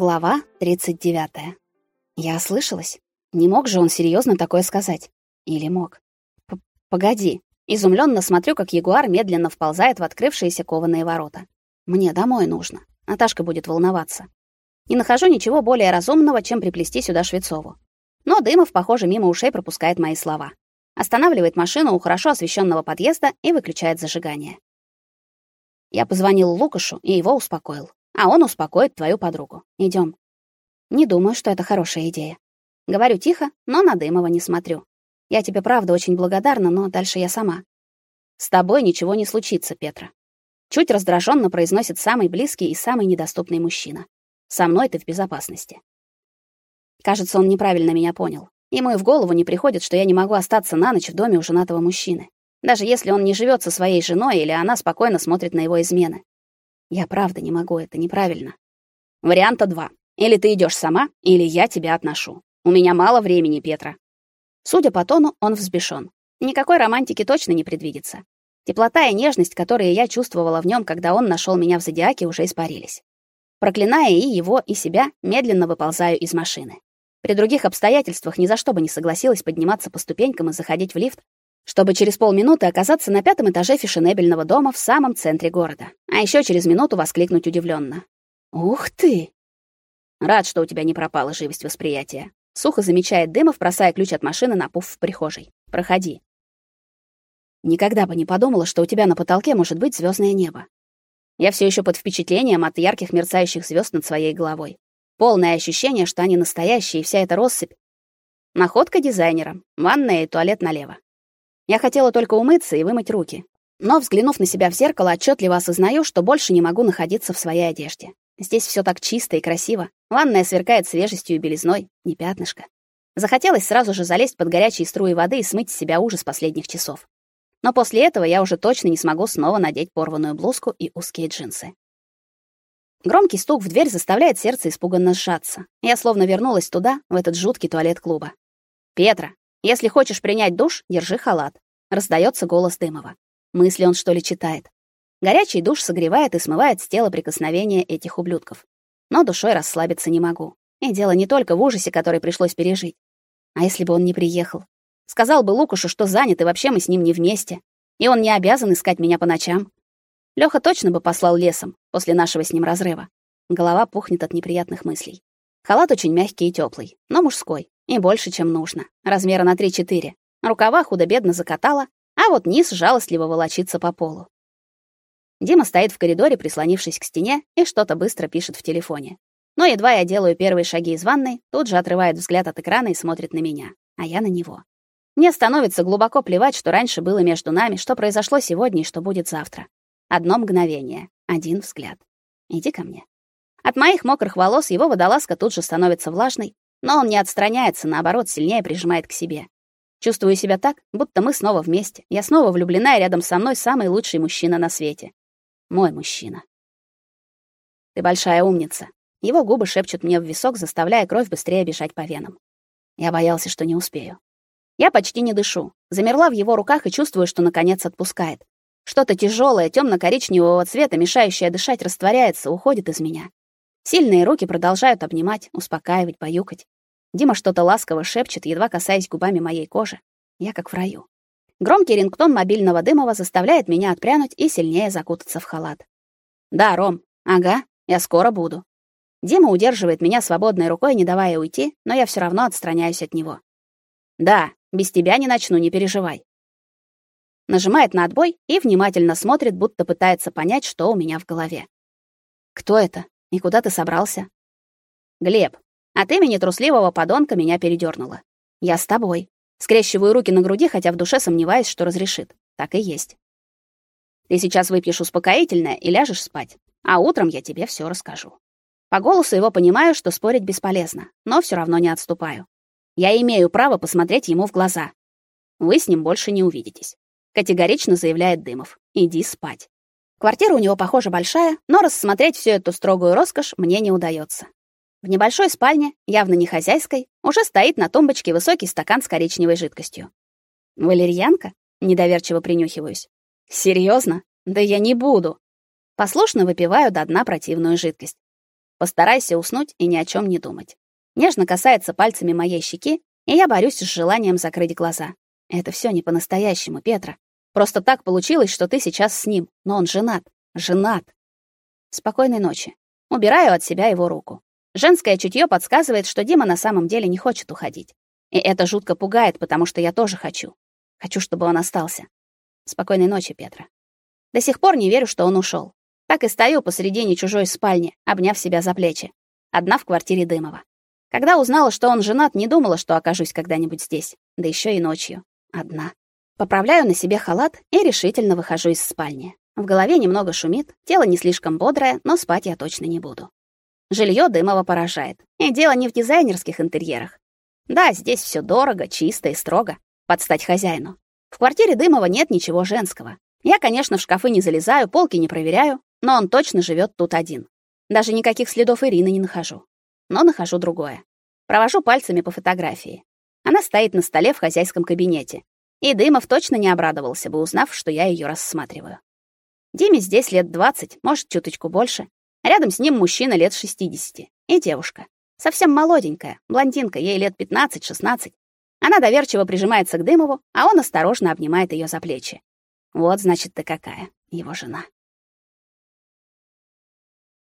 Глава 39. Я ослышалась? Не мог же он серьезно такое сказать? Или мог? П Погоди. Изумленно смотрю, как ягуар медленно вползает в открывшиеся кованые ворота. Мне домой нужно. Наташка будет волноваться. Не нахожу ничего более разумного, чем приплести сюда Швецову. Но Дымов, похоже, мимо ушей пропускает мои слова. Останавливает машину у хорошо освещенного подъезда и выключает зажигание. Я позвонил Лукашу и его успокоил а он успокоит твою подругу. Идем. Не думаю, что это хорошая идея. Говорю тихо, но на Дымова не смотрю. Я тебе правда очень благодарна, но дальше я сама. С тобой ничего не случится, Петра. Чуть раздраженно произносит самый близкий и самый недоступный мужчина. Со мной ты в безопасности. Кажется, он неправильно меня понял. Ему и в голову не приходит, что я не могу остаться на ночь в доме у женатого мужчины. Даже если он не живет со своей женой или она спокойно смотрит на его измены. Я правда не могу, это неправильно. Варианта два. Или ты идешь сама, или я тебя отношу. У меня мало времени, Петра. Судя по тону, он взбешен. Никакой романтики точно не предвидится. Теплота и нежность, которые я чувствовала в нем, когда он нашел меня в зодиаке, уже испарились. Проклиная и его, и себя, медленно выползаю из машины. При других обстоятельствах ни за что бы не согласилась подниматься по ступенькам и заходить в лифт, чтобы через полминуты оказаться на пятом этаже фешенебельного дома в самом центре города, а еще через минуту воскликнуть удивленно: "Ух ты!" Рад, что у тебя не пропала живость восприятия. Сухо замечает Дымов, бросая ключ от машины на пуф в прихожей. Проходи. Никогда бы не подумала, что у тебя на потолке может быть звездное небо. Я все еще под впечатлением от ярких мерцающих звезд над своей головой. Полное ощущение, что они настоящие, и вся эта россыпь находка дизайнера. Ванная и туалет налево. Я хотела только умыться и вымыть руки. Но, взглянув на себя в зеркало, отчетливо осознаю, что больше не могу находиться в своей одежде. Здесь все так чисто и красиво. Ванная сверкает свежестью и белизной, не пятнышко. Захотелось сразу же залезть под горячие струи воды и смыть с себя ужас последних часов. Но после этого я уже точно не смогу снова надеть порванную блузку и узкие джинсы. Громкий стук в дверь заставляет сердце испуганно сжаться. Я словно вернулась туда, в этот жуткий туалет клуба. «Петра, если хочешь принять душ, держи халат. Раздается голос Дымова. Мысли он что ли читает? Горячий душ согревает и смывает с тела прикосновения этих ублюдков. Но душой расслабиться не могу. И дело не только в ужасе, который пришлось пережить. А если бы он не приехал? Сказал бы Лукашу, что занят, и вообще мы с ним не вместе. И он не обязан искать меня по ночам. Лёха точно бы послал лесом после нашего с ним разрыва. Голова пухнет от неприятных мыслей. Халат очень мягкий и теплый, но мужской. И больше, чем нужно. Размера на 3-4. Рукава худо-бедно закатала, а вот низ жалостливо волочится по полу. Дима стоит в коридоре, прислонившись к стене, и что-то быстро пишет в телефоне. Но едва я делаю первые шаги из ванной, тут же отрывает взгляд от экрана и смотрит на меня, а я на него. Мне становится глубоко плевать, что раньше было между нами, что произошло сегодня и что будет завтра. Одно мгновение, один взгляд. Иди ко мне. От моих мокрых волос его водолазка тут же становится влажной, но он не отстраняется, наоборот, сильнее прижимает к себе. Чувствую себя так, будто мы снова вместе. Я снова влюблена, и рядом со мной самый лучший мужчина на свете. Мой мужчина. Ты большая умница. Его губы шепчут мне в висок, заставляя кровь быстрее бежать по венам. Я боялся, что не успею. Я почти не дышу. Замерла в его руках и чувствую, что наконец отпускает. Что-то тяжелое, темно коричневого цвета, мешающее дышать, растворяется, уходит из меня. Сильные руки продолжают обнимать, успокаивать, баюкать. Дима что-то ласково шепчет, едва касаясь губами моей кожи. Я как в раю. Громкий рингтон мобильного Дымова заставляет меня отпрянуть и сильнее закутаться в халат. Да, Ром. Ага, я скоро буду. Дима удерживает меня свободной рукой, не давая уйти, но я все равно отстраняюсь от него. Да, без тебя не начну, не переживай. Нажимает на отбой и внимательно смотрит, будто пытается понять, что у меня в голове. Кто это? И куда ты собрался? Глеб, от имени трусливого подонка меня передёрнуло. Я с тобой. Скрещиваю руки на груди, хотя в душе сомневаюсь, что разрешит. Так и есть. Ты сейчас выпьешь успокоительное и ляжешь спать, а утром я тебе всё расскажу. По голосу его понимаю, что спорить бесполезно, но всё равно не отступаю. Я имею право посмотреть ему в глаза. Вы с ним больше не увидитесь, категорично заявляет Дымов. Иди спать. Квартира у него, похоже, большая, но рассмотреть всю эту строгую роскошь мне не удается. В небольшой спальне, явно не хозяйской, уже стоит на тумбочке высокий стакан с коричневой жидкостью. Валерьянка? Недоверчиво принюхиваюсь. Серьезно? Да я не буду. Послушно выпиваю до дна противную жидкость. Постарайся уснуть и ни о чем не думать. Нежно касается пальцами моей щеки, и я борюсь с желанием закрыть глаза. Это все не по-настоящему, Петра. Просто так получилось, что ты сейчас с ним, но он женат. Женат. Спокойной ночи. Убираю от себя его руку. Женское чутье подсказывает, что Дима на самом деле не хочет уходить. И это жутко пугает, потому что я тоже хочу. Хочу, чтобы он остался. Спокойной ночи, Петра. До сих пор не верю, что он ушел. Так и стою посредине чужой спальни, обняв себя за плечи. Одна в квартире Дымова. Когда узнала, что он женат, не думала, что окажусь когда-нибудь здесь, да еще и ночью. Одна. Поправляю на себе халат и решительно выхожу из спальни. В голове немного шумит, тело не слишком бодрое, но спать я точно не буду. Жилье Дымова поражает. И дело не в дизайнерских интерьерах. Да, здесь все дорого, чисто и строго, под стать хозяину. В квартире Дымова нет ничего женского. Я, конечно, в шкафы не залезаю, полки не проверяю, но он точно живет тут один. Даже никаких следов Ирины не нахожу. Но нахожу другое. Провожу пальцами по фотографии. Она стоит на столе в хозяйском кабинете. И Дымов точно не обрадовался бы, узнав, что я ее рассматриваю. Диме здесь лет 20, может, чуточку больше. Рядом с ним мужчина лет 60 и девушка. Совсем молоденькая, блондинка, ей лет 15-16. Она доверчиво прижимается к Дымову, а он осторожно обнимает ее за плечи. Вот, значит, ты какая, его жена.